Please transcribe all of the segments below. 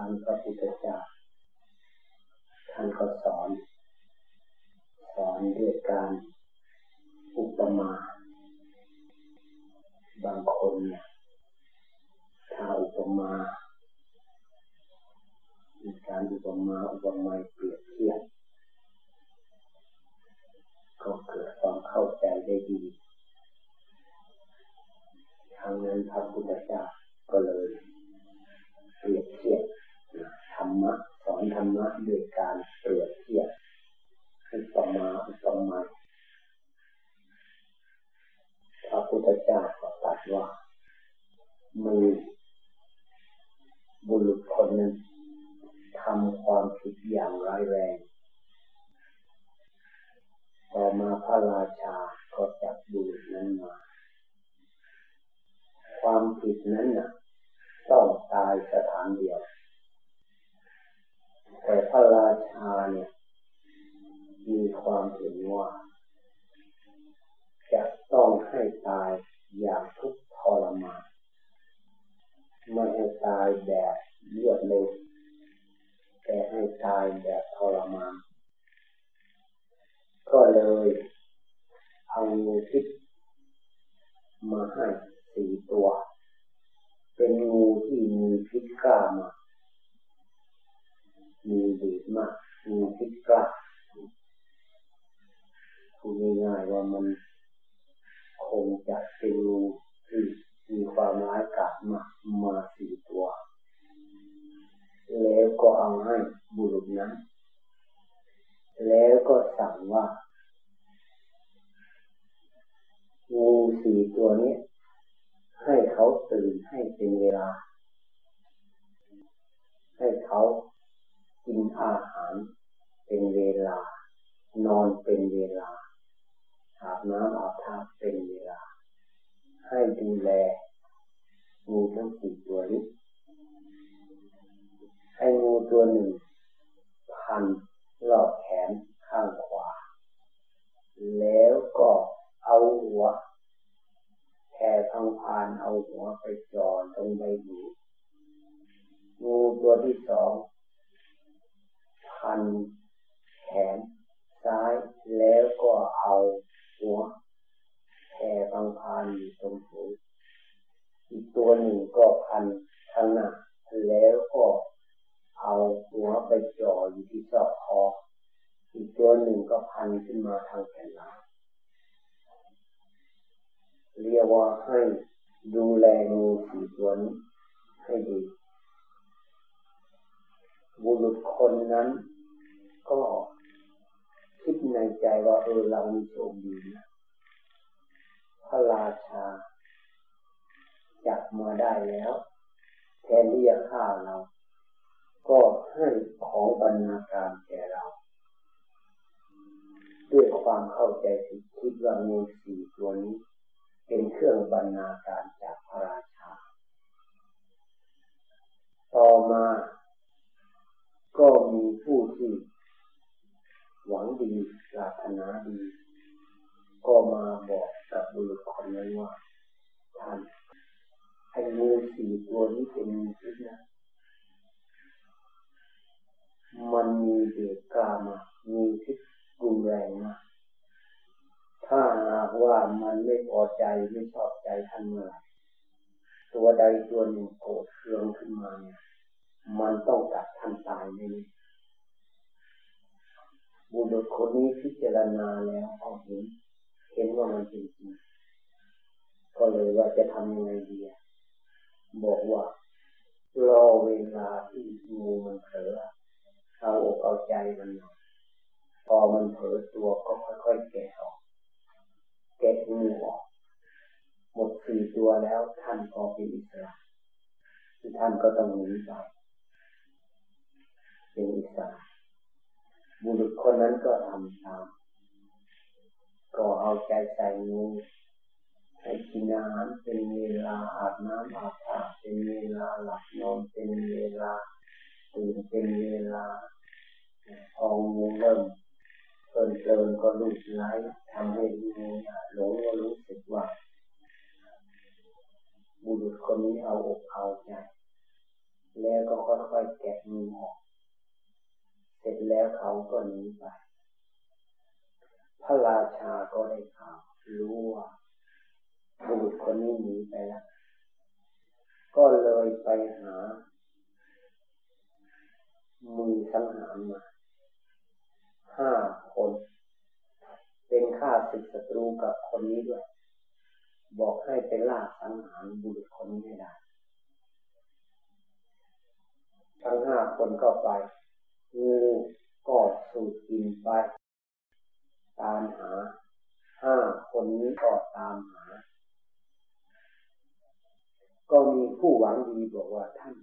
างพระพุทธเจ้าท่านก็สอน สอนด้วยการอุปมา บางคนเนี่ยถ้าอุปมามีการอุปมาอุปไมยเปรียบเทียบก็เกิดความเข้าใจได้ดีทางนั้นพระพุทธเจ้าก็เลยเปรียบเทียบ รรมะสอนธรรมะด้วยการเปรียบเทียบอุปมาอุปมยพระพุทธเจ้าก็ตรัสว่ามีบุรุษคนหนึ่งทำความผิดอย่างร้ายแรง ต่อมาพระราชาก็จับบุรุษนั้นมา ความผิดนั้นน่ะ ต้องตายสถานเดียว แต่พระราชาเนี่ย มีความเห็นว่า จะต้องให้ตายอย่างทุกทรมานไม่ให้ตายแบบรวดเร็วแต่ให้ตายแบบทรมานก็เลยเอางูพิษมาให้สี่ตัว เป็นงูที่มีพิษกล้ามา มีดีมาก มีพิษกล้าพูดง่ายๆว่ามันคงจะเป็นงูที่มีความร้ายกาจมากมาสี่ตัว แล้วก็เอาให้บุรุษนั้น แล้วก็สั่งว่างูสี่ตัวนี้ ให้เขาตื่นให้เป็นเวลา ให้เขา กินอาหารเป็นเวลา นอนเป็นเวลา อาบน้ำอาบท่าเป็นเวลา ให้ดูแลงูทั้งสี่ตัวนี้ให้งูตัวหนึ่ง พันรอบแขนข้างขวา แล้วก็เอาหัวแผ่พังพานเอาหัวไปจอดตรงใบหูงูตัวที่สอง พันแขนซ้ายแล้วก็เอาหัวแผ่พังพานอยู่ตรงหูอีกตัวหนึ่งก็พันข้างหน้าแล้วก็เอาหัวไปจ่ออยู่ที่ซอกคออีกตัวหนึ่งก็พันขึ้นมาทางแขนหลังเรียกว่าให้ดูแลงูสี่ตัวนี้ให้ดี คนนั้น ก็คิดในใจว่าเออเรามีโชคดีนะพระราชา จับมาได้แล้ว แทนที่จะฆ่าเรา ก็ให้ของบรรณาการแก่เรา ด้วยความเข้าใจผิดคิดว่ามีสี่ตัวนี้ เป็นเครื่องบรรณาการจากพระราชา ต่อมา ก็มีผู้ที่หวังดีปรารถนาดี ก็มาบอกกับบุรุษคนนั้นว่าท่านไอ้งูสี่ตัวนี้เป็นงูพิษนะมันมีเดชกามามีพิษรุนแรงมากถ้าหากว่ามันไม่พอใจไม่ชอบใจท่านเมื่อไรตัวใดตัวหนึ่งโกรธเคืองขึ้นมาเนี่ย มันต้องกัดท่านตายแน่บุรุษคนนี้พิจารณาแล้วพอเห็น เห็นว่ามันเป็นจริงก็เลยว่าจะทำยังไงดีบอกว่ารอเวลาที่งูมันเผลอเอาอกเอาใจมันหน่อยพอมันเผลอตัวก็ค่อยๆแกะออกแกะงูออกหมดสี่ตัวแล้วท่านก็เป็นอิสระที่ท่านก็ต้องหนีไป เป็นอิสระบุรุษคนนั้นก็ทำตามก็เอาใจใส่งูให้กินอาหารเป็นเวลาอาบน้ำอาบท่าเป็นเวลาหลับนอนเป็นเวลาตื่นเป็นเวลาพองูเริ่มเพลินเพลินก็ลุกไหลทำให้งูหลงก็รู้สึกว่า บุรุษคนนี้เอาอกเอาใจแล้วก็ค่อยๆแกะมือออก เสร็จแล้วเขาก็หนีไป พระราชาก็ได้ข่าวรู้ว่าบุรุษคนนี้หนีไปแล้ว ก็เลยไปหา มือสังหารมาห้าคน เป็นข้าศึกศัตรูกับคนนี้ด้วย บอกให้ไปล่าสังหารบุรุษคนนี้ให้ได้ ทั้งห้าคนก็ไป งูก็สูดกินไป ตามหาห้าคนนี้ก็ตามหา ก็มีผู้หวังดีบอกว่าท่าน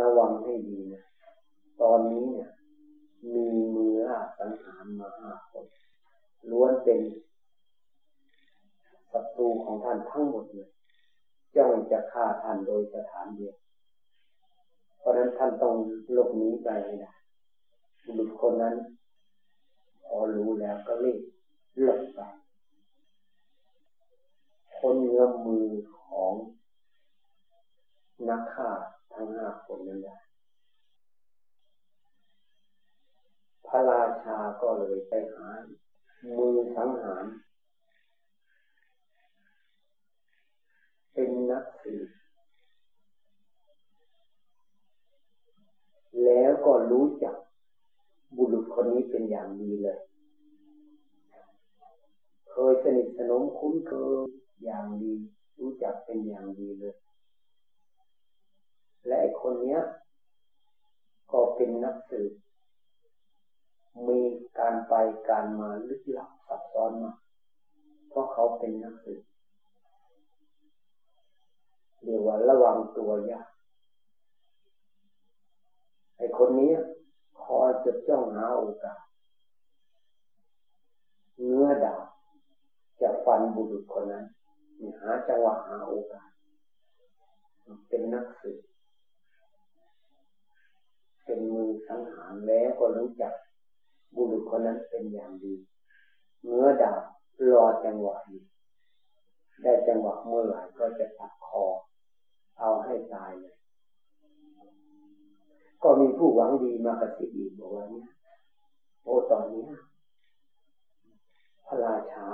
ระวังให้ดีนะ ตอนนี้เนี่ย มีมือล่าสังหารมาห้าคน ล้วนเป็นศัตรูของท่านทั้งหมดเลยจ้องจะฆ่าท่านโดยสถานเดียว เพราะนั้นท่านต้องหลบหนีไปให้ได้บุรุษคนนั้น พอรู้แล้วก็รีบหลบไปคนเงื้อมมือของนักฆ่าทั้งห้าคนนั้นได้พระราชาก็เลยไปหามือสังหาร เป็นนักสืบแล้ว ก็รู้จักบุรุษคนนี้เป็นอย่างดีเลย เคยสนิทสนมคุ้นเคยอย่างดี รู้จักเป็นอย่างดีเลย และไอ้คนเนี้ย ก็เป็นนักสืบมีการไปการมาลึกลับซับซ้อนมาเพราะเขาเป็นนักสืบเรียกว่าระวังตัวยาก ไอ้คนนี้คอยจะจ้องหาโอกาสเงื้อดาบจะฟันบุรุษคนนั้นหาจังหวะหาโอกาส เป็นนักสืบเป็นมือสังหารแล้วก็รู้จักบุรุษคนนั้นเป็นอย่างดีเงื้อดาบรอจังหวะนี้ได้จังหวะเมื่อไหร่ก็จะตัดคอ เอาให้ตายเลย ก็มีผู้หวังดีมากระซิบอีกบอกว่าเนี่ยโอ้ตอนนี้พระราชา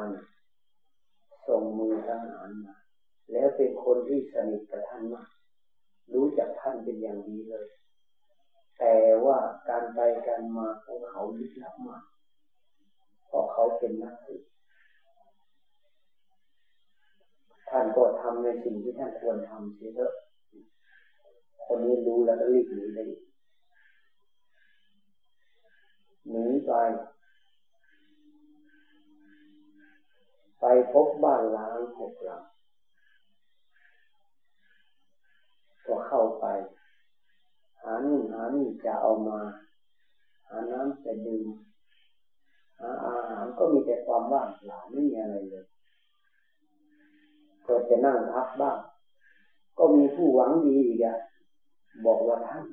ส่งมือทหารมา แล้วเป็นคนที่สนิทกับท่านมากรู้จักท่านเป็นอย่างดีเลย แต่ว่าการไปการมาของเขาลึกลับมากเพราะเขาเป็นนักสืบท่านก็ทำในสิ่งที่ท่านควรทำเสียเถอะคนนี้รู้แล้วก็รีบหนีเลย หนีไป ไปพบบ้านล้างหกหลังก็เข้าไป หานู่นหานี่จะเอามา หาน้ำจะดื่มหาอาหารก็มีแต่ความว่างเปล่าไม่มีอะไรเลย ก็จะนั่งพักบ้าง ก็มีผู้หวังดีอีกอะบอกว่าท่าน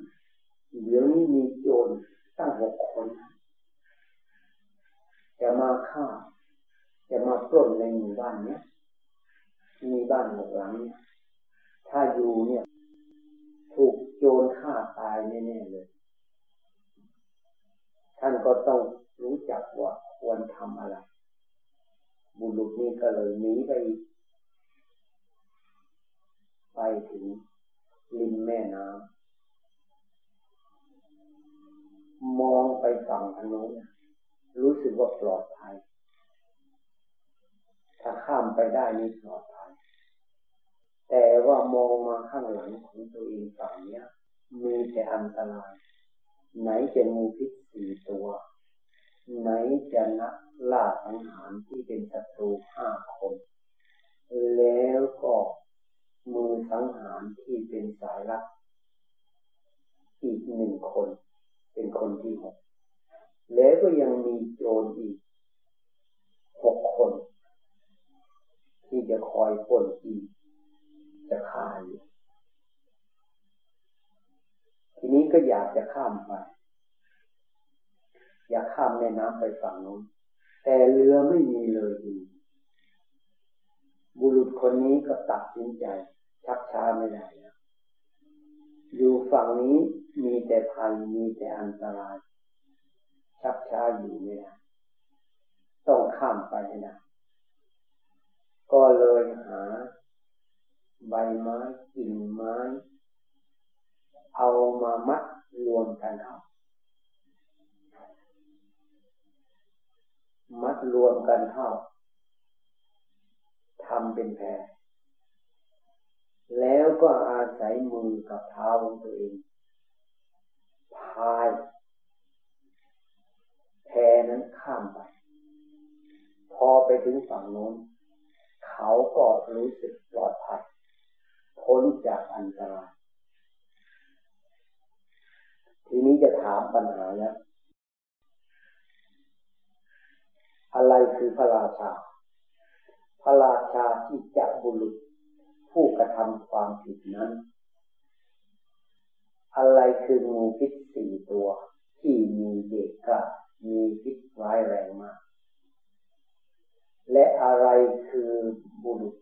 เดี๋ยวนี้มีโจรตั้งหกคน จะมาฆ่า จะมาปล้นในหมู่บ้านเนี้ยมีบ้านหกหลังเนี่ยถ้าอยู่เนี่ย ถูกโจรฆ่าตายแน่ๆเลย ท่านก็ต้องรู้จักว่าควรทำอะไร บุรุษนี้ก็เลยหนีไป ไปถึงริมแม่น้ำมองไปฝั่งทางโน้น รู้สึกว่าปลอดภัย ถ้าข้ามไปได้นี่ปลอดภัย แต่ว่ามองมาข้างหลังของตัวเองฝั่งเนี้ย มีแต่อันตราย ไหนจะงูพิษสี่ตัว ไหนจะนักล่าสังหารที่เป็นศัตรูห้าคน แล้วก็มือสังหารที่เป็นสายลับอีกหนึ่งคน เป็นคนที่หก แล้วก็ยังมีโจรอีกหกคน ที่จะคอยปนอีก จะฆ่าอยู่ทีนี้ก็อยากจะข้ามไป อยากข้ามแม่น้ำไปฝั่งนู้น แต่เรือไม่มีเลยอีกบุรุษคนนี้ก็ตัดสินใจ ชักช้าไม่ได้แล้วอยู่ฝั่งนี้มีแต่ภัยมีแต่อันตราย ชักช้าอยู่ไม่ได้ต้องข้ามไปให้ได้ก็เลยหา ใบไม้กิ่งไม้ เอามามัดรวมกันเอามัดรวมกันเข้าทำเป็นแพรแล้วก็อาศัยมือกับเท้าของตัวเองพายแพนั้นข้ามไป พอไป ถึงฝั่งโน้น เขาก็รู้สึกปลอดภัยพ้นจากอันตราย ทีนี้จะถามปัญหาแล้วอะไรคือพระราชา พระราชาที่จับบุรุษ ผู้กระทำความผิดนั้น อะไรคืองูพิษสี่ตัว ที่มีเด็กกะมีพิษร้ายแรงมาก และอะไรคือบุรุษ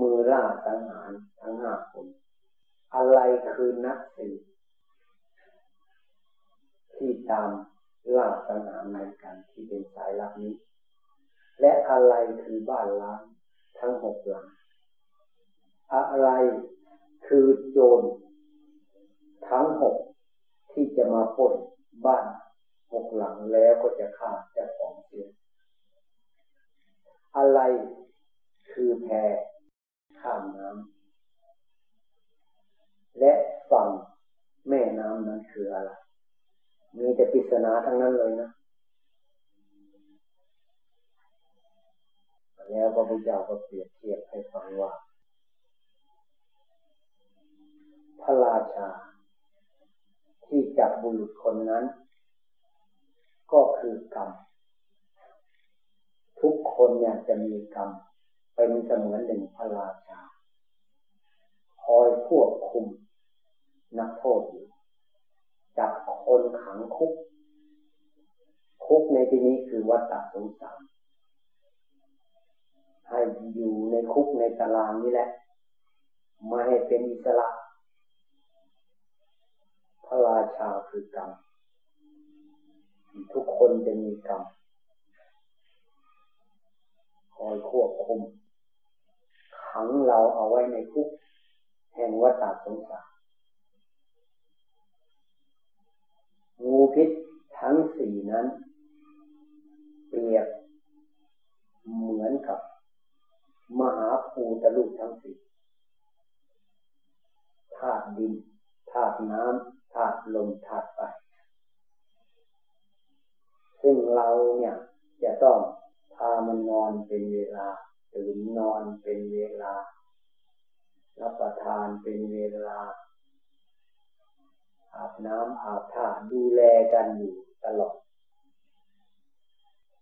มือล่าสังหารทั้งห้าคน อะไรคือนักสืบที่ตามล่าสังหารในกันที่เป็นสายลับนี้ และอะไรคือบ้านล้างทั้งหกหลัง อะไรคือโจรทั้งหกที่จะมาปล้นบ้านหกหลังแล้วก็จะฆ่าเจ้าของเสีย อะไรคือแพข้ามน้ำและฝั่งแม่น้ำนั้นคืออะไร มีแต่ปริศนาทั้งนั้นเลยนะ แล้วพระพุทธเจ้าก็เปรียบเทียบให้ฟังว่า พระราชา ที่จับบุรุษคนนั้น ก็คือกรรม ทุกคนอยากจะมีกรรม เป็นเสมือนหนึ่งพระราชา คอยควบคุม นักโทษอยู่จับคนขังคุก คุกในที่นี้คือวัฏฏสงสารให้อยู่ในคุกในตารางนี้แหละไม่ให้เป็นอิสระ พระราชาคือกรรม ทุกคนจะมีกรรม คอยควบคุมขังเราเอาไว้ในคุกแห่งวัฏสงสารงูพิษทั้งสี่นั้น เปรียบเหมือนกับ มหาภูตะลุทั้งสี่ธาตุดินธาตุน้ำธาตุลมธาตุไฟซึ่งเราเนี่ยจะต้อง พามันนอนเป็นเวลาตื่นนอนเป็นเวลา รับประทานเป็นเวลา อาบน้ำอาบท่าดูแลกันอยู่ตลอด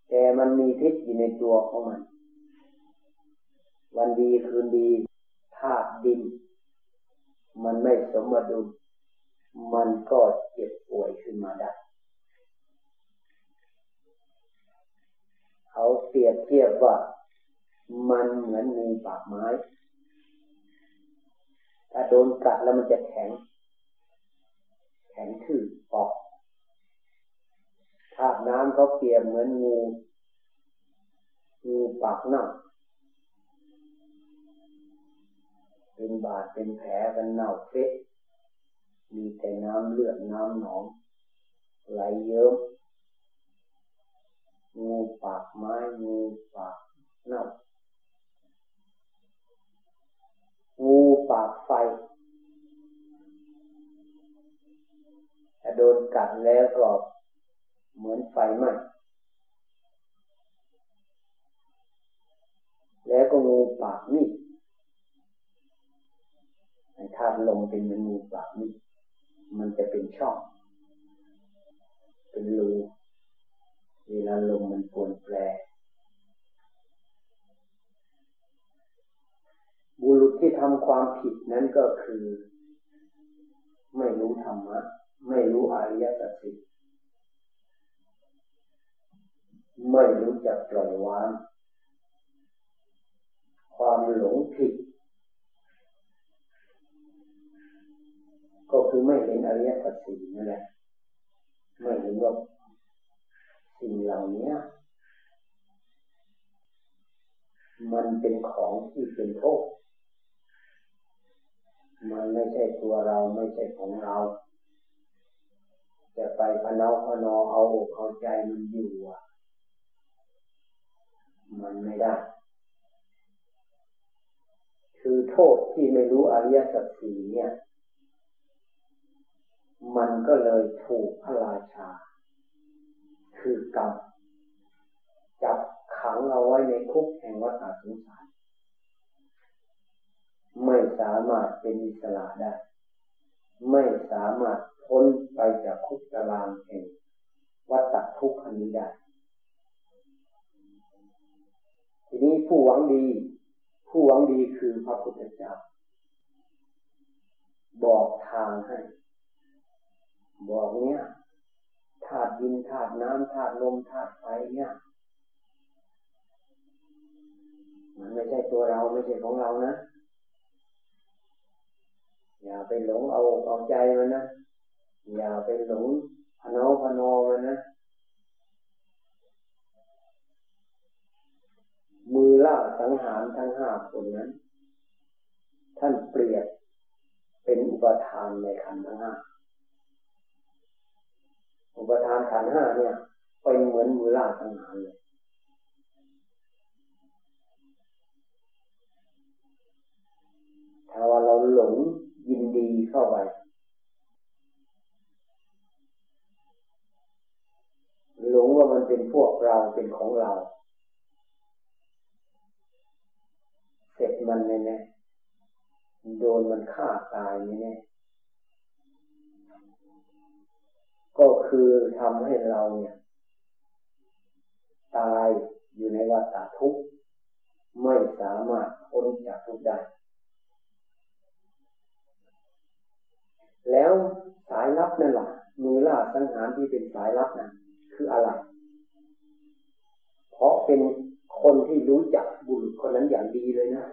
แต่มันมีพิษอยู่ในตัวของมัน วันดีคืนดีธาตุดิน มันไม่สมดุลมันก็เจ็บป่วยขึ้นมาได้ เขาเปรียบเทียบว่ามันเหมือนงูปากไม้ ถ้าโดนกัดแล้วมันจะแข็ง แข็งทื่อปอกธาตุน้ำเขาเปรียบเหมือนงู งูปากหน้าเป็นบาดเป็นแผลเป็นเน่าเฟะมีแต่น้ำเลือดน้ำหนองไหลเยิ้ม งูปากไม้งูปากเน่างูปากไฟถ้าโดนกัดแล้วก็เหมือนไฟไหม้แล้วก็งูปากมีดธาตุลมเป็นเหมือนงูปากมีดมันจะเป็นช่อง เป็นรู เวลาลมมันปวนแปรบุรุษที่ทำความผิดนั้นก็คือ ไม่รู้ธรรมะ ไม่รู้อริยสัจสิไม่รู้จักปล่อยวาง ความหลงผิด ก็คือไม่เห็นอริยสัจสี่นั่นแหละ ไม่เห็นว่า สิ่งเหล่านี้มันเป็นของที่เป็นโทษ มันไม่ใช่ตัวเราไม่ใช่ของเรา จะไปพนอพนอเอาอกเอาใจมันอยู่มันไม่ได้ คือโทษที่ไม่รู้อริยสัจสี่เนี่ย มันก็เลยถูกพระราชา คือกรรมจับขังเอาไว้ในคุกแห่งวัฏสงสาร ไม่สามารถเป็นอิสระได้ ไม่สามารถพ้นไปจากคุกตารางแห่งวัฏทุกข์นี้ได้ ทีนี้ผู้หวังดี ผู้หวังดีคือพระพุทธเจ้าบอกทางให้ บอกเนี้ย ธาตุดินธาตุน้ำธาตุลมธาตุไฟเนี่ย มันไม่ใช่ตัวเราไม่ใช่ของเรานะ อย่าไปหลงเอาเอาใจมันนะ อย่าไปหลงพนอพนอมันนะ มือล่าสังหารทั้งห้าคนนั้น ท่านเปรียบเป็นอุปทานในขันธ์ทั้งห้า อุปทานขันห้าเนี่ย เป็นเหมือนมือล่าสังหารเลยถ้าว่าเราหลงยินดีเข้าไปหลงว่ามันเป็นพวกเราเป็นของเรา เสร็จมันแน่ๆโดนมันฆ่าตายแน่ๆ คือทำให้เราเนี่ย ตายอยู่ในวัฏทุกข์ไม่สามารถพ้นจากทุกข์ได้ แล้วสายลับนั่นแหละมือล่าสังหารที่เป็นสายลับนั้นคืออะไร เพราะเป็นคนที่รู้จักบุรุษคนนั้นอย่างดีเลยนะ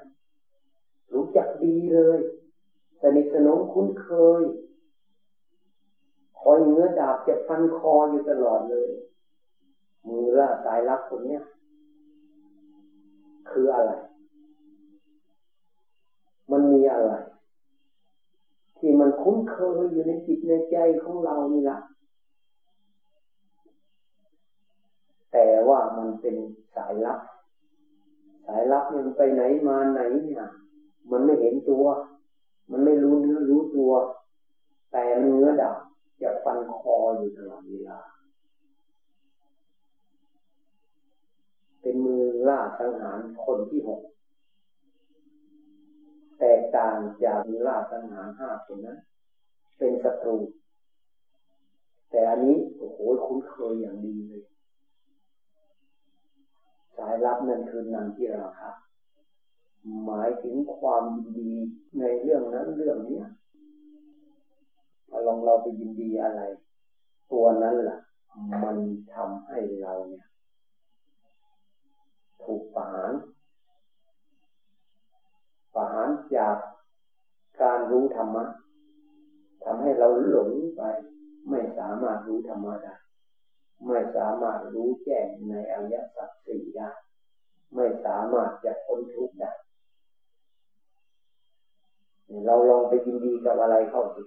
รู้จักดีเลย สนิทสนมคุ้นเคย คอยเงื้อดาบจะฟันคออยู่ตลอดเลย มือล่าสายลับคนเนี้ย คืออะไร มันมีอะไร ที่มันคุ้นเคยอยู่ในจิตในใจของเรานี่ละแต่ว่ามันเป็นสายลับ สายลับมันไปไหนมาไหนเนี่ยมันไม่เห็นตัว มันไม่รู้เนื้อรู้ตัว แต่มันเนื้อดับ จะฟันคออยู่ตลอดเวลา เป็นมือล่าสังหารคนที่หก แตกต่างจากมือล่าสังหารห้าคนนั้น เป็นศัตรู แต่อันนี้โอ้โหคุ้นเคยอย่างดีเลย สายลับนั่นคือนันที่ราคะหมายถึงความดีในเรื่องนั้นเรื่องนี้ ลองเราไปยินดีอะไร ตัวนั้นล่ะ มันทำให้เราเนี่ย ถูกปานประหารจากการรู้ธรรมะทำให้เราหลงไป ไม่สามารถรู้ธรรมะได้ไม่สามารถรู้แจ้งในอริยสัจสี่ได้ ไม่สามารถจะพ้นทุกข์ได้ เราลองไปยินดีกับอะไรเข้าสิ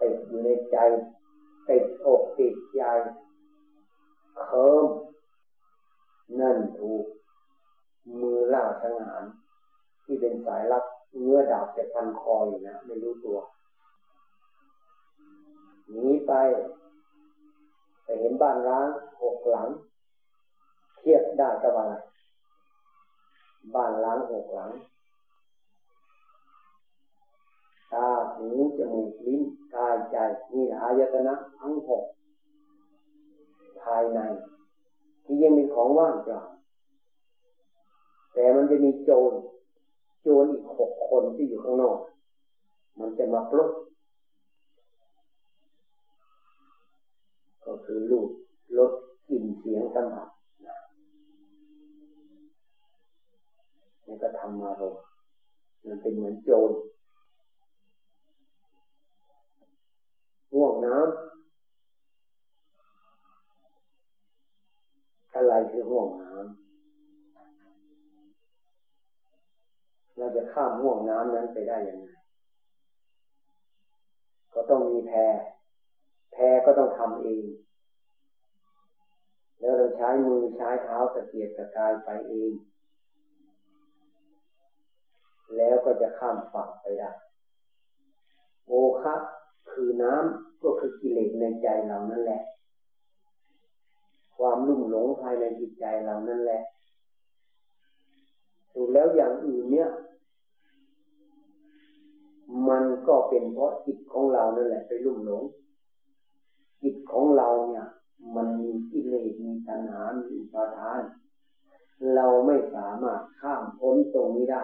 ติดอยู่ในใจ ติดอกติดใจเคิมนั่นถูก มือล่าสังหาร ที่เป็นสายลับเนื้อดาบจะพันคออยู่นะไม่รู้ตัวหนีไปไปเห็นบ้านร้างหกหลัง เทียบได้กับอะไรบ้านร้างหกหลัง ตาหูจมูกลิ้นกายใจนี่อายตนะทั้งหกภายใน ที่ยังมีของว่างเปล่าแต่มันจะมีโจรโจรอีกหกคนที่อยู่ข้างนอก มันจะมาปลุกก็คือลูกลดกลิ่นเสียงสัมผัสนี่ก็ทำมารมมันเป็นเหมือนโจร นะอะไรคือห่วงน้ำเราจะข้ามห่วงน้ำนั้นไปได้ยังไง ก็ต้องมีแพแพก็ต้องทำเอง แล้วเราใช้มือใช้เท้าตะเกียกตะกายไปเอง แล้วก็จะข้ามฝั่งไปได้ โอคะคือน้ำ ก็คือกิเลสในใจเรานั่นแหละ ความลุ่มหลงภายในจิตใจเรานั่นแหละถูกแล้วอย่างอื่นเนี่ย มันก็เป็นเพราะจิตของเรานั่นแหละ ไปลุ่มหลง จิตของเราเนี่ย มันมีกิเลสมีตัณหา มีอุปาทาน เราไม่สามารถข้ามพ้นตรงนี้ได้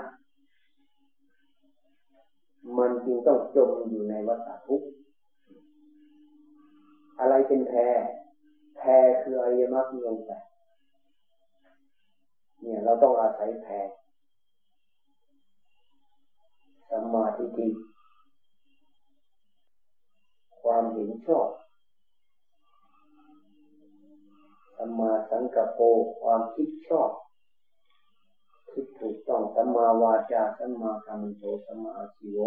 มันจึงต้องจมอยู่ในวัฏทุกข์ อะไรเป็นแพรแพรคืออริยมรรคมีองค์แปดเนี่ยเราต้องอาศัยแพรสมาธิิความเห็นชอบสมาสังกปรความคิดชอบคิดถูกต้องสัมมาวาจาสัมมาคำมโตสัมมาชีโว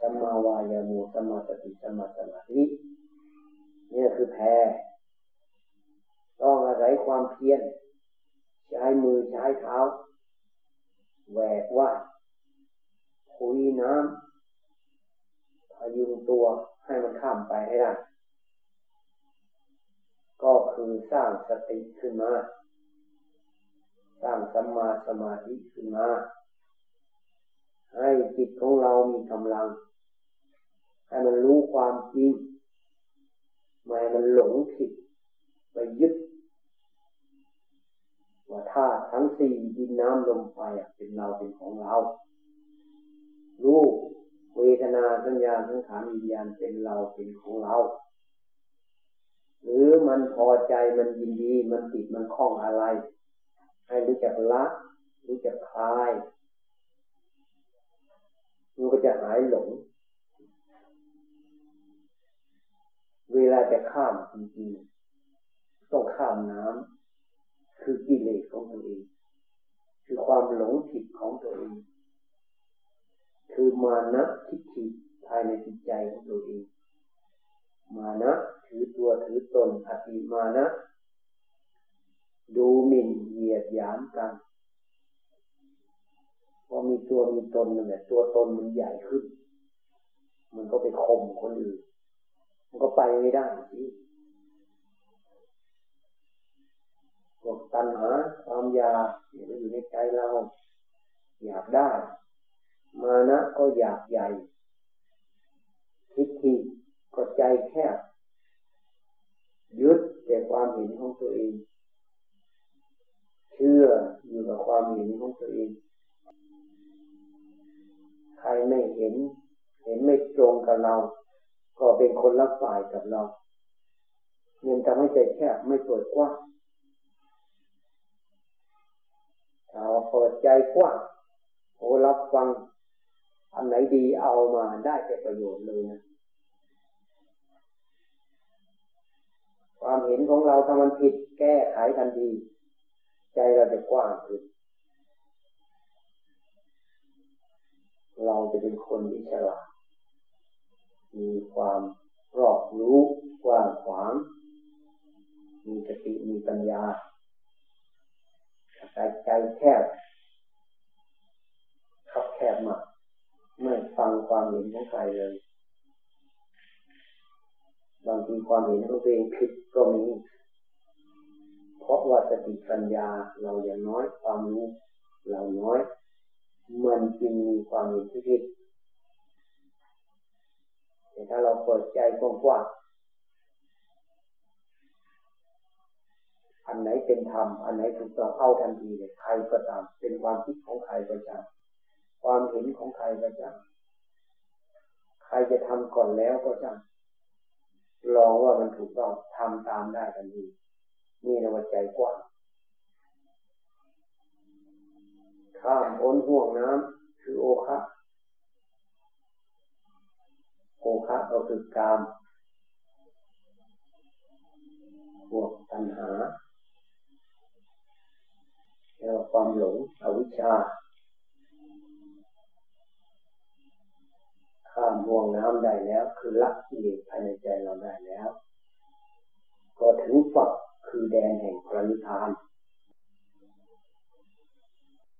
สัมมาวายามุสัมมาสติสัมมาสมาธิเนี่ยคือแพ้ต้องอาศัยความเพียรใช้มือใช้เท้าแหวกว่าคุยน้ำพยุงตัวให้มันข้ามไปให้ได้ก็คือสร้างสติขึ้นมา สร้างสัมมาสมาธิขึ้นมา ให้จิตของเรามีกำลัง ให้มันรู้ความจริงไม่มันหลงผิดไปยึด ว่าธาตุทั้งสี่ดินน้ำลมไฟเป็นเราเป็นของเรา รู้เวทนาสัญญาสังขารวิญญาณเป็นเราเป็นของเรา หรือมันพอใจมันยินดีมันติดมันคล้องอะไร ให้รู้จักละรู้จักคลายมันก็จะหายหลง เวลาจะข้ามจริงๆต้องข้ามน้ำคือกิเลสของตัวเอง คือความหลงผิดของตัวเอง คือมานะทิฏฐิภายในจิตใจของตัวเอง มานะถือตัวถือตนอติมานะ ดูหมิ่นเหยียดหยามกันพอมีตัวมีตนนั่นแหละตัวตนมันใหญ่ขึ้น มันก็ไปข่มคนอื่น มันก็ไปไม่ได้สิพวกตัณหาความอยากอยู่ในใจเรา อยากได้ มานะก็อยากใหญ่ทิฏฐิก็ใจแคบยึดแต่ความเห็นของตัวเอง เชื่ออยู่กับความเห็นของตัวเอง ใครไม่เห็น เห็นไม่ตรงกับเรา ก็เป็นคนละฝ่ายกับเราเงินทำให้ใจแคบไม่เปิดกว้างถ้าเปิดใจกว้างโอรับฟัง อันไหนดีเอามาได้แต่ประโยชน์เลยนะความเห็นของเราถ้ามันผิดแก้ไขทันทีใจเราจะกว้างขึ้นเราจะเป็นคนที่ฉลาด มีความรอบรู้กว้างขวาง มีสติมีปัญญาใจใจแคบขับแคบมากไม่ฟังความเห็นของใครเลย บางทีความเห็นของตัวเองผิดก็มี เพราะว่าสติปัญญาเราอย่างน้อยความรู้เราน้อย มันจึงมีความเห็นที่ผิด แต่ถ้าเราเปิดใจกว้างอันไหนเป็นธรรม อันไหนถูกต้องเอาทันทีเลยใครก็ตาม เป็นความคิดของใครก็ตามความเห็นของใครก็ตามใครจะทำก่อนแล้วก็ตามลองว่ามันถูกต้องทำตามได้ทันทีนี่นะว่าใจกว้างข้ามพ้นห่วงน้ำคือโอคะ โอคะก็คือกามพวกตัณหาเรียกว่าความหลงอวิชชา ข้ามห่วงน้ำได้แล้ว คือละกิเลสภายในใจเราได้แล้ว ก็ถึงฝักคือแดนแห่งพระนิพพาน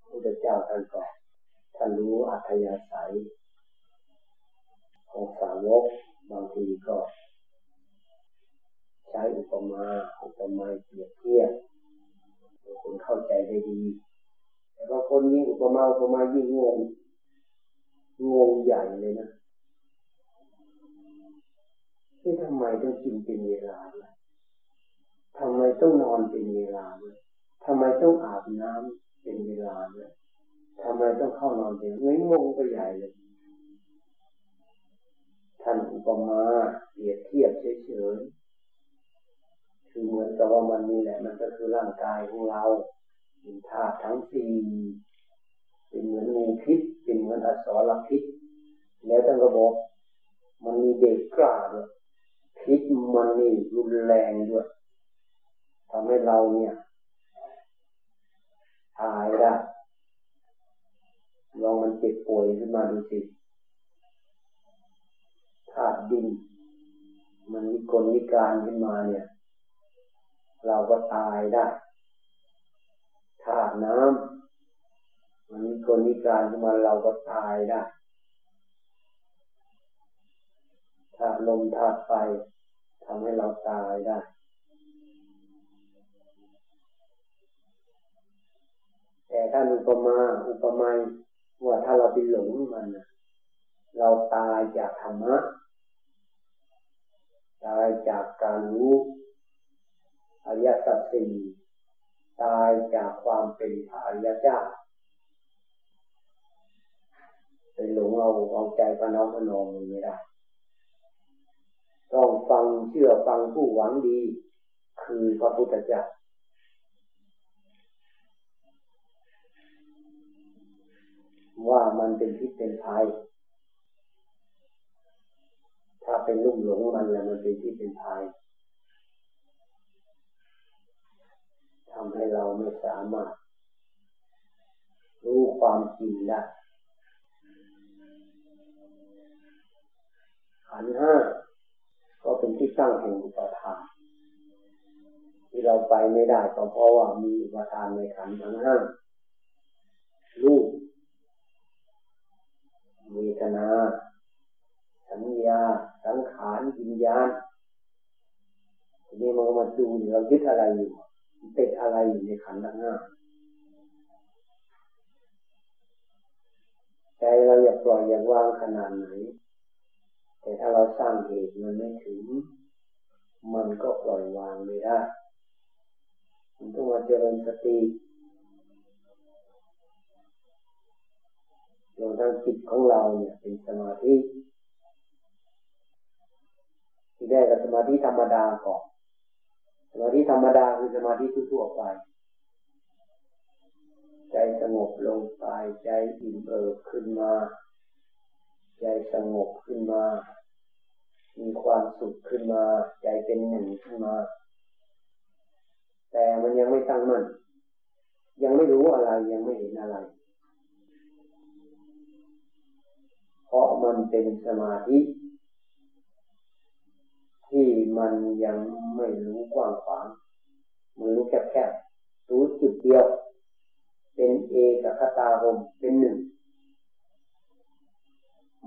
พระเจ้าท่านก็ท่านรู้อัธยาศัย ของสาวกบางทีก็ ใช้อุปมาอุปไมยเปรียบเทียบคนเข้าใจได้ดี แต่บางคนยิ่งอุปมาอุปไมยยิ่งงงงงใหญ่เลยนะที่ทำไมต้องกินเป็นเวลาเลยทำไมต้องนอนเป็นเวลาเลยทำไมต้องอาบน้ำเป็นเวลาเลยทำไมต้องเข้านอนเป็นงงไปใหญ่เลย ท่านอุปมาเปรียบเทียบเฉยๆ คือเหมือนกับว่ามันนี่แหละ มันก็คือร่างกายของเราเป็นธาตุทั้งสี่เป็นเหมือนงูพิษ เป็นเหมือนอสรพิษ แล้วท่านก็บอกมันมีเด็กกล้าด้วยพิษมันนี่รุนแรงด้วยทำให้เราเนี่ยตายได้ลองมันเจ็บป่วยขึ้นมาดูสิ ดิน มันมีกลวิการขึ้นมาเนี่ย เราก็ตายได้ธาตุน้ำมันมีกลวิการขึ้นมาเราก็ตายได้ธาตุลมธาตุไฟทำให้เราตายได้แต่ถ้าอุปมาอุปไมยว่าถ้าเราไปหลงมันเราตายจากธรรมะ ตายจากการรู้อริยสัจสี่ตายจากความเป็นพระอริยเจ้าไปหลงเอาเอาใจพน้องพนองมันไม่ได้ ต้องฟังเชื่อฟังผู้หวังดี คือพระพุทธเจ้าว่ามันเป็นพิษเป็นภัย ถ้าเป็นลุ่มหลงมันแล้วมันเป็นพิษเป็นภัยทำให้เราไม่สามารถ รู้ความจริงได้ขันห้าก็เป็นที่ตั้งแห่งอุปทาน ที่เราไปไม่ได้ก็เพราะว่ามีอุปทานในขันทั้งห้ารูปเวทนา สัญญา สังขารวิญญาณทีนี้มันก็มา ดูเรายึดอะไรอยู่ติดอะไรอยู่ในขันธ์ทั้งห้าใจเราอยากปล่อยอยากวางขนาดไหน แต่ถ้าเราสร้างเหตุมันไม่ถึง มันก็ปล่อยวางไม่ได้มันต้องมาเจริญสติรวมทั้งจิตของเราเนี่ยเป็นสมาธิที่ได้กับสมาธิธรรมดาก่อน สมาธิธรรมดาคือสมาธิทั่วไป ใจสงบลงไป ใจอิ่มเอิบขึ้นมา ใจสงบขึ้นมา มีความสุขขึ้นมา ใจเป็นหนึ่งขึ้นมา แต่มันยังไม่ตั้งมั่น ยังไม่รู้อะไรยังไม่เห็นอะไร เพราะมันเป็นสมาธิ มันยังไม่รู้กว้างขวาง มันรู้แคบๆรู้จุดเดียว เป็นเอกคตารมเป็นหนึ่ง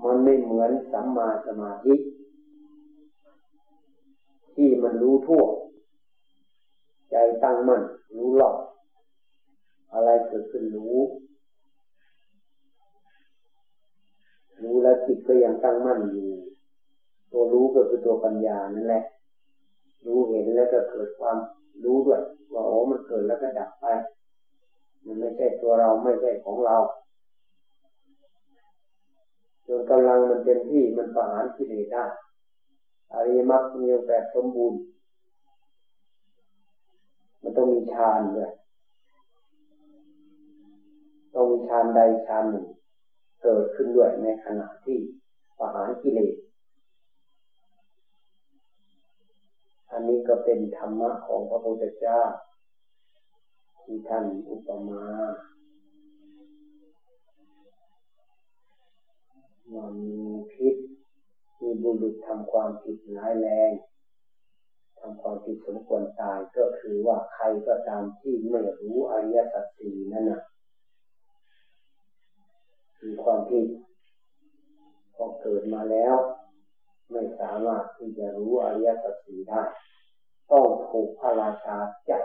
มันไม่เหมือนสัมมาสมาธิ ที่มันรู้ทั่ว ใจตั้งมั่นรู้หลอกอะไรเกิดขึ้นรู้ รู้แล้วจิตก็ยังตั้งมั่นอยู่ ตัวรู้ก็คือตัวปัญญานั่นแหละ รู้เห็นแล้วก็เกิดความรู้ด้วยว่าโอ้มันเกิดแล้วก็ดับไป มันไม่ใช่ตัวเราไม่ใช่ของเราจนกำลังมันเต็มที่มันประหารกิเลสได้อริยมรรคมีแปดสมบูรณ์ มันต้องมีฌานด้วยต้องมีฌานใดฌานหนึ่ง เกิดขึ้นด้วยในขณะที่ประหารกิเลส อันนี้ก็เป็นธรรมะของพระพุทธเจ้า ที่ท่านอุปมาว่ามีพิษมีบุรุษทำความผิดร้ายแรงทำความผิดสมควรตายก็คือว่าใครก็ตามที่ไม่รู้อริยสัจสี่นั่นนะมีความผิดพอเกิดมาแล้ว ไม่สามารถที่จะรู้อริยสัจสีได้ ต้องถูกพระราชาจับ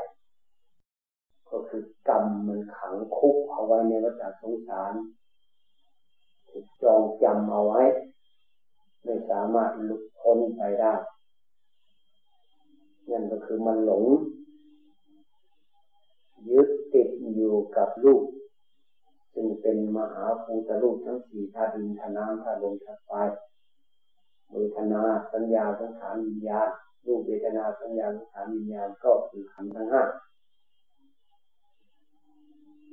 ก็คือกรรมมันขังคุกเอาไว้ในวัฏสงสารถูกจองจำเอาไว้ ไม่สามารถหลุดพ้นไปได้นั่นก็คือมันหลง ยึดติดอยู่กับรูปซึ่งเป็นมหาภูตรูปทั้งสี่ธาตุดินธาตุน้ำธาตุลมธาตุไฟ เวทนาสัญญาสังขารวิญญาณรูปเวทนาสัญญาสังขารวิญญาณก็คือขันธ์ทั้งห้า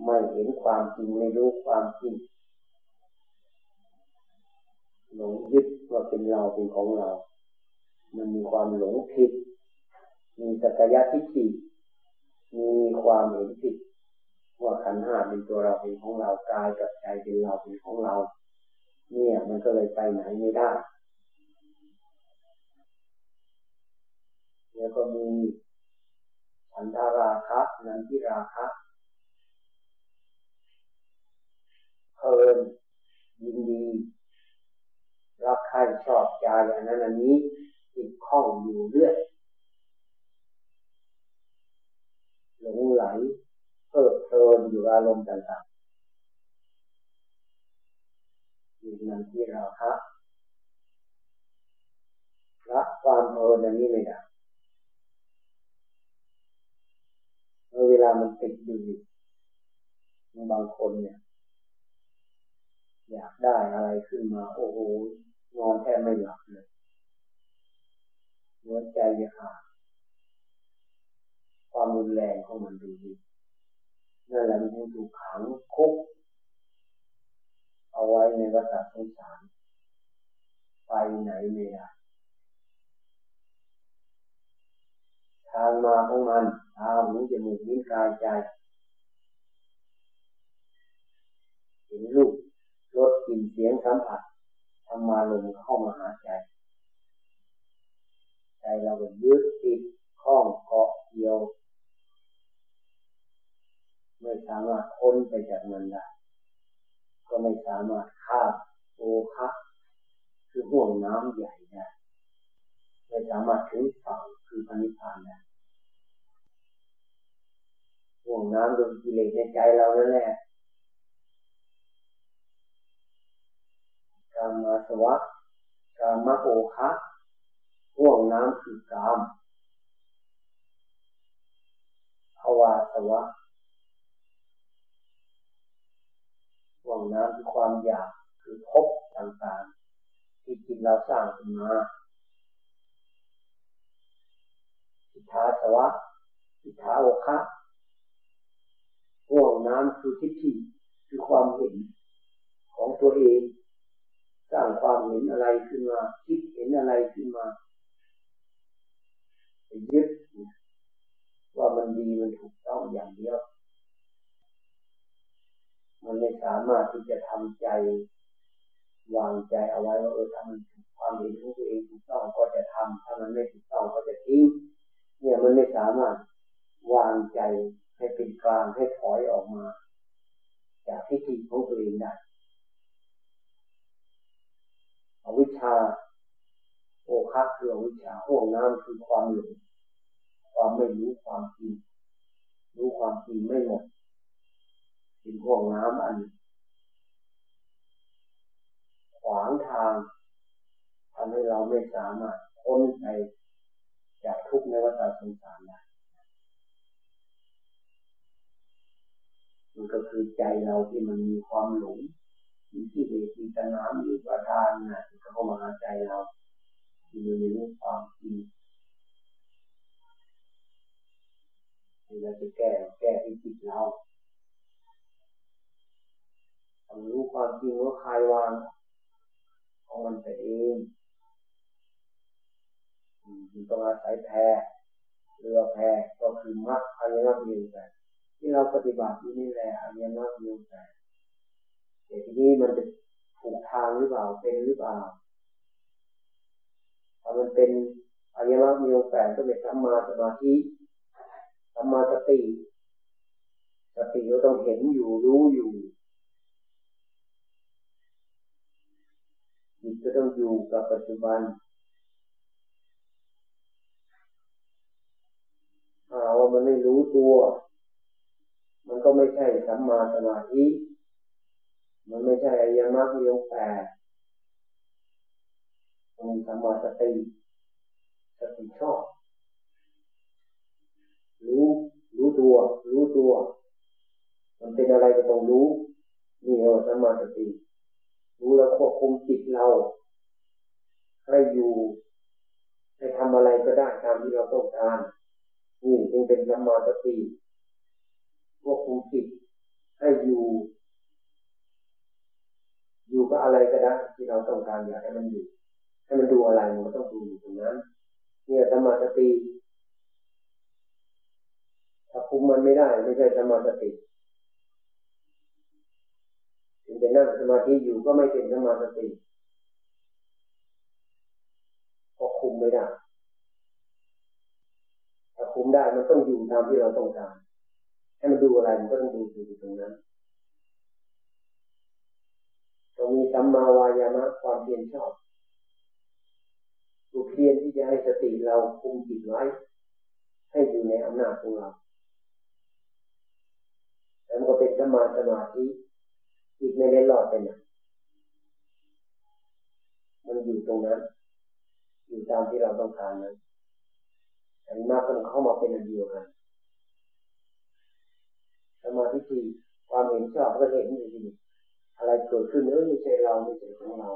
ไม่เห็นความจริงไม่รู้ความจริงหลงยึดว่าเป็นเราเป็นของเรา มันมีความหลงผิด มีสักยะทิฏฐิมีความเห็นผิด ว่าขันห้าเป็นตัวเราเป็นของเรากายกับใจเป็นเราเป็นของเรา เนี่ยมันก็เลยไปไหนไม่ได้ แล้ว ก็มีฉันทาราคะนันทิราคะเพลินยินดีรักใครชอบใจอันนั้นอันนี้ติดข้องอยู่เรื่อยหลงไหลเพลิดเพลินอยู่อารมณ์ต่างๆอยู่นั้นที่ราครับละความเพลินอันนี้ไม่ได้เว ลามันติดอยู่บางคนเนี่ย อยากได้อะไรขึ้นมา โอ้โหนอนแทบไม่หลับเลยหัวใจจะขาดความรุนแรงของมันดูดีนั่นแหละมันถูกขังคุก เอาไว้ในวัฏสงสาร ไปไหนไม่ได้ ทางมาของมันทางหูจมูกนิ้วกายใจเห็นรูปรสกลิ่นเสียงสัมผัสธรรมาลมเข้ามาหาใจ ใจเราก็ยึดติดข้องเกาะเกี่ยวไม่สามารถพ้นไปจากมันได้ก็ไม่สามารถข้ามโอคะคือห่วงน้ำใหญ่ได้ไม่สามารถถึงฝั่งคือพนิพพาน ได้ห่วงน้ำโดยกิเลสในใจเรานั่นแหละกามาสวะกามาโอคะห่วงน้ำคือกามภาวาสวะห่วงน้ำคือความอยากคือภพต่างๆ ที่จิตเราสร้างขึ้นมาอิทธาสวะอิทธาโอคะ ห่วงน้ำคือทิฏฐิคือความเห็นของตัวเอง สร้างความเห็นอะไรขึ้นมา คิดเห็นอะไรขึ้นมาไปยึดว่ามันดีมันถูกต้องอย่างเดียว มันไม่สามารถที่จะทำใจ วางใจเอาไว้ว่าเออถ้ามันความเห็นของตัวเองถูกต้องก็จะทำถ้ามันไม่ถูกต้องก็จะทิ้งเนี่ยมันไม่สามารถวางใจ ให้เป็นกลางให้ถอยออกมา จากทิฏฐิของตัวเองได้อวิชชาโอคะคืออวิชชาห่วงน้ำคือความหลงความไม่รู้ความจริงรู้ความจริงไม่หมดเป็นห่วงน้ำอัน ขวางทางทำให้เราไม่สามารถพ้นไปจากทุกข์ในวัฏสงสารได้มันก็คือ ใจเราที่มันมีความหลงมีที่เดชมีตนามีประทานนะก็เข้ามาใจเราที่มันมีรู้ความจริงเราจะแก้แก้ที่จิตเราต้องรู้ความจริงว่าใครวางของมันไปเองมันต้องอาศัยแพ้เรือแพก็คือมรรคอริยมรรคมีแปด ที่เราปฏิบัติอยู่นี่แหละอริยมรรคมีแปดแต่ทีนี้มันจะถูกทางหรือเปล่าเป็นหรือเปล่าถ้ามันเป็นอริยมรรคมีองค์แปดก็เป็นสัมมาสมาธิสัมมาสติสติเราต้องเห็นอยู่รู้อยู่จิตก็ต้องอยู่กับปัจจุบันหาว่ามันไม่รู้ตัว มันก็ไม่ใช่สัมมาสมาธิ มันไม่ใช่อริยมรรคมีองแปดมันสัมมาสติสติชอบ รู้รู้ตัว รู้ตัว มันเป็นอะไรก็ต้องรู้ นี่เราสัมมาสติ รู้แล้วควบคุมจิตเราให้อยู่ให้ทำอะไรก็ได้ตามที่เราต้องการนี่จึงเป็นสัมมาสติ ควบคุมจิตให้อยู่ อยู่กับอะไรก็ได้ที่เราต้องการอยากให้มันอยู่ให้มันดูอะไรมันก็ต้องดูอยู่ตรงนั้นเนี่ยสมาสติถ้าคุมมันไม่ได้ไม่ใช่สมาสติถึงจะนั่งสมาธิอยู่ก็ไม่เป็นสมาสติเพราะคุมไม่ได้ถ้าคุมได้มันต้องอยู่ตามที่เราต้องการ ให้มันดูอะไรมันก็ต้องดูอยู่ตรงนั้นต้องมีสัมมาวายามะความเพียรชอบเพียรที่จะให้สติเราคุมจิตไว้ ให้อยู่ในอำนาจของเราแล้วมันก็เป็นสมาสมาธิจิตไม่ได้หลอดไปไหนมันอยู่ตรงนั้น อยู่ตามที่เราต้องการนั้นอันมากมันเข้ามาเป็นอันเดียวกัน สมาธิที่ความเห็นชอบก็เห็นอยู่ที่นี่อะไรเกิดขึ้นเออไม่ใช่เราไม่ใช่ของเรา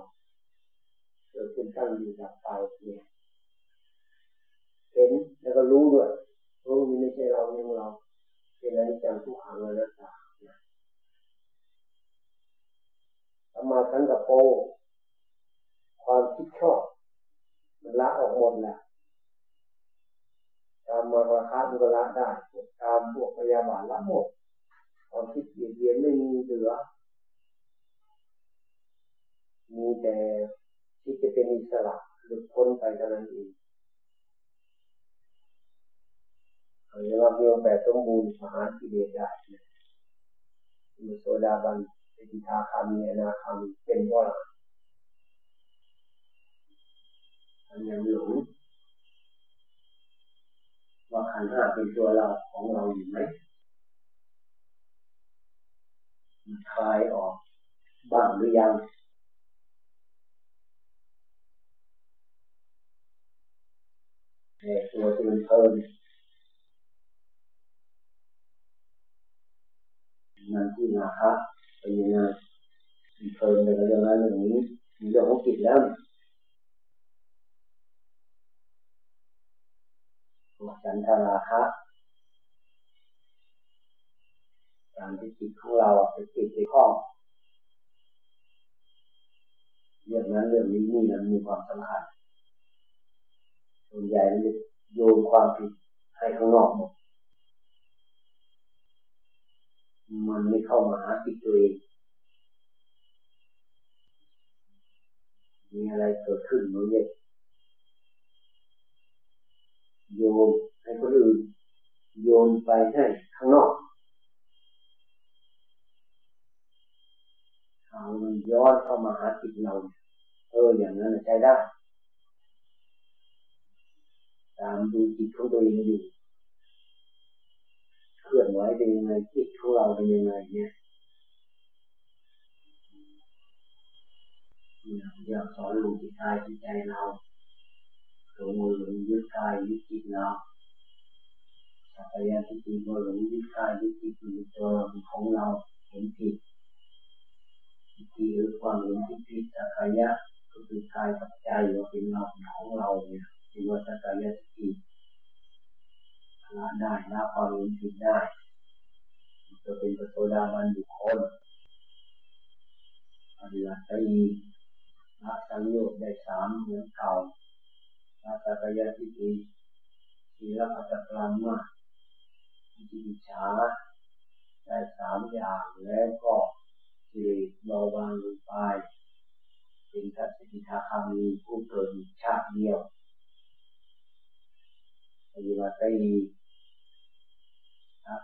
เกิดขึ้นตั้งอยู่ดับไปเนี่ยเห็นแล้วก็รู้ด้วยรู้นี่ไม่ใช่เราไม่ใช่เราเป็นอนิจจังทุกขังอนัตตาสมาสังกับโปความคิดชอบมันละออกหมดแหละตามมาราคามันก็ละได้ตามพวกพยาบาลละหมด ความคิดเบียดเบียนไม่มีเหลือ มีแต่ที่จะเป็นอิสระหลุดพ้นไปเท่านั้นเองเรียกว่ามีองค์แปดสมบูรณ์มหากิเลสได้มีโซดาบันเป็นทาคามีอนาคามีเป็นว่าอันยังหลงว่าขันห้าเป็นตัวเราของเราอยู่ไหม คลายออก บ้างหรือยัง ตัวที่มันเพลินมันที่นาคะเป็นยังไงเพลินไปกับเรื่องนั้นอย่างนี้มีเรื่องของจิตแล้วฉันทราคะ การที่จิตของเราไปติดไปข้องเรื่องนั้นเรื่องนี้นี่นั้นมีความสำคัญส่วนใหญ่จะโยนความผิดให้ข้างนอกหมดมันไม่เข้ามาหาจิตตัวเองมีอะไรเกิดขึ้นมันเนี่ยโยนให้คนอื่นโยนไปให้ข้างนอก เอามันย้อนเข้ามาหาจิตเราเอออย่างนั้นใช้ได้ ตามดูจิตของตัวเองอยู่เคลื่อนไหวเป็นยังไงจิตของเราเป็นยังไงเนี่ยอยากสอนลงจิตกายจิตใจเราหลงมือหลงยึดกายยึดจิตเราสัพยาทิฏฐิก็หลงยึดกายยึดจิตอยู่ตัวของเราเห็นผิดทิฏฐิหรื อความเห็นที่ผิสัพยะก็คือกายกับใจว่าเป็นเราของเราเนี่ยเรียกว่าสัพยาทิฏฐิละได้ละความเห็นผิดได้จะเป็นพระโสดาบันบุคคลอริยสัจละสังโยชน์ได้สามเหมือนเก่าละสักยะทิฏฐิสศีลปัตตรมาจิตฉาได้สามอย่างแล้วก็ สิเริเบาบางลงไป เป็นทัศนิทาคามีผู้เกิดชาติเดียวปฏิบัติได้ดี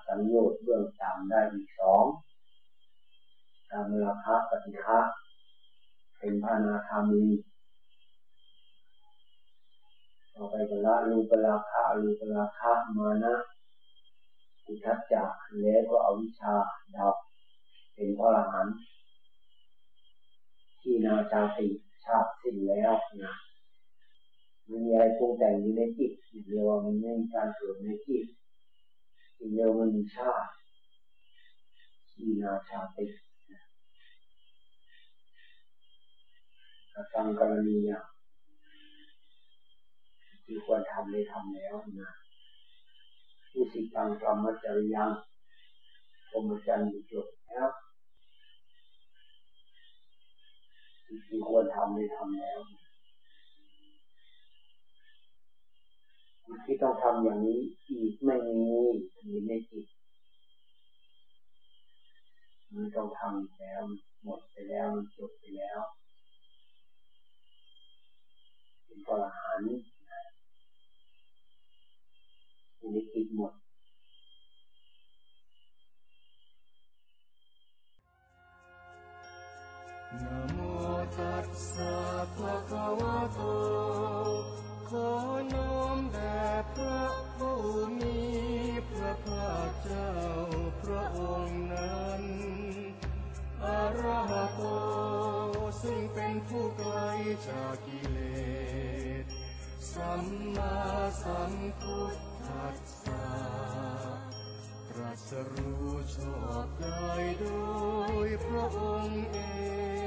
สังโยชน์เบื้องต่ำได้อีกสองตามราคาปฏิฆะเป็นพานาคามีต่อไปก็ละลูปราคาลูปราคามานะอุทัจจะแล้วก็อวิชชาดับ เป็นพระอรหันต์ที่นาจาติชาติสิ้นแล้วนะมันมีอะไรปรุงแต่งอยู่ในจิตเรียวมันไม่มีการเกิดในจิตสิ่งเดียวมันมีชาติที่นาชาติกตังกรณียที่ควรทำได้ทำแล้วนะผู้สิตังกรรมจริยังพรหมจรรย์จบแล้ว ที่ควรทำได้ทำแล้วที่ต้องทำอย่างนี้อีกไม่มีมีในจิตมันต้องทำแล้ว หมดไปแล้วมันจบไปแล้วเป็นพระอรหันต์อยู่ในจิตหมด นะโมตัสสะภะคะวะโต ขอน้อมแด่พระผู้มีพระภาคเจ้าพระองค์นั้นอะรหโตซึ่งเป็นผู้ไกลจากกิเลส สัมมาสัมพุทธัสสะ รัสรู้ชอบกายโดยพระองค์เอง